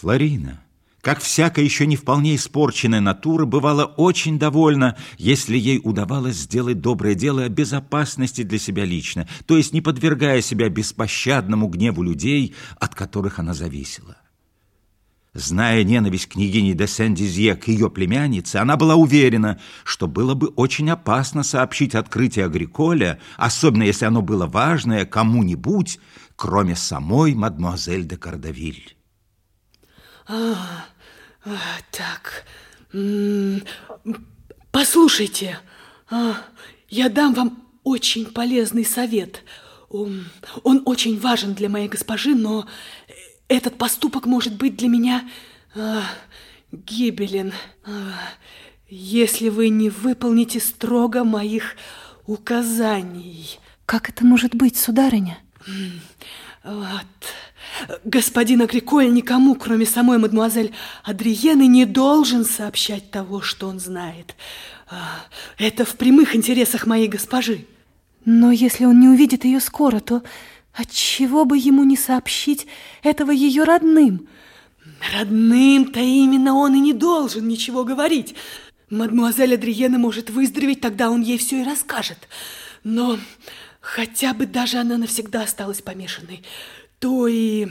Флорина, как всякая еще не вполне испорченная натура, бывала очень довольна, если ей удавалось сделать доброе дело о безопасности для себя лично, то есть не подвергая себя беспощадному гневу людей, от которых она зависела. Зная ненависть княгини де Сен-Дизье к ее племяннице, она была уверена, что было бы очень опасно сообщить открытие Агриколя, особенно если оно было важное кому-нибудь, кроме самой мадемуазель де Кардавиль. А, а, так, послушайте, а, я дам вам очень полезный совет. Он, он очень важен для моей госпожи, но этот поступок может быть для меня э, гибелен, э, если вы не выполните строго моих указаний. Как это может быть, сударыня? Вот. Господин Агриколь никому, кроме самой мадемуазель Адриены, не должен сообщать того, что он знает. А, это в прямых интересах моей госпожи. Но если он не увидит ее скоро, то Отчего бы ему не сообщить этого ее родным? Родным-то именно он и не должен ничего говорить. Мадмуазель Адриена может выздороветь, тогда он ей все и расскажет. Но хотя бы даже она навсегда осталась помешанной, то и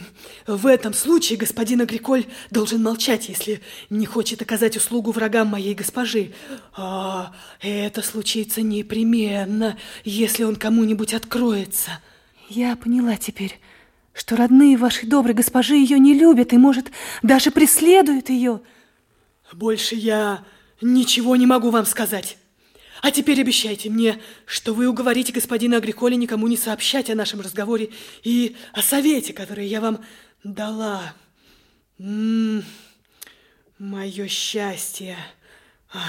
в этом случае господин Агриколь должен молчать, если не хочет оказать услугу врагам моей госпожи. А это случится непременно, если он кому-нибудь откроется. Я поняла теперь, что родные вашей доброй госпожи ее не любят и, может, даже преследуют ее. Больше я ничего не могу вам сказать. А теперь обещайте мне, что вы уговорите господина Агриколя никому не сообщать о нашем разговоре и о совете, который я вам дала. М -м, мое счастье. А,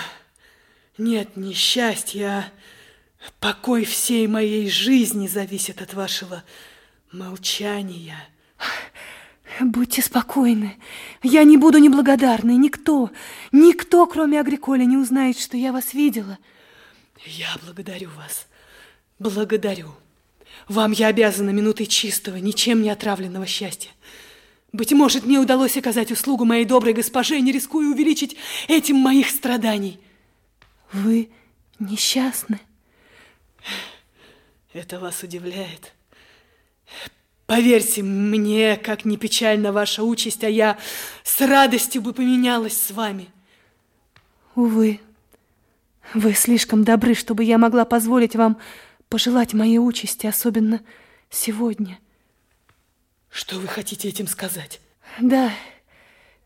нет, не счастье, а Покой всей моей жизни зависит от вашего молчания. Будьте спокойны. Я не буду неблагодарной. Никто, никто, кроме Агриколя, не узнает, что я вас видела. Я благодарю вас. Благодарю. Вам я обязана минутой чистого, ничем не отравленного счастья. Быть может, мне удалось оказать услугу моей доброй госпоже, не рискуя увеличить этим моих страданий. Вы несчастны? Это вас удивляет? Поверьте мне, как не печальна ваша участь, а я с радостью бы поменялась с вами. Увы, вы слишком добры, чтобы я могла позволить вам пожелать моей участи, особенно сегодня. Что вы хотите этим сказать? Да,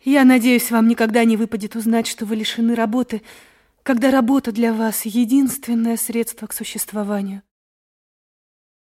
я надеюсь, вам никогда не выпадет узнать, что вы лишены работы, когда работа для вас — единственное средство к существованию.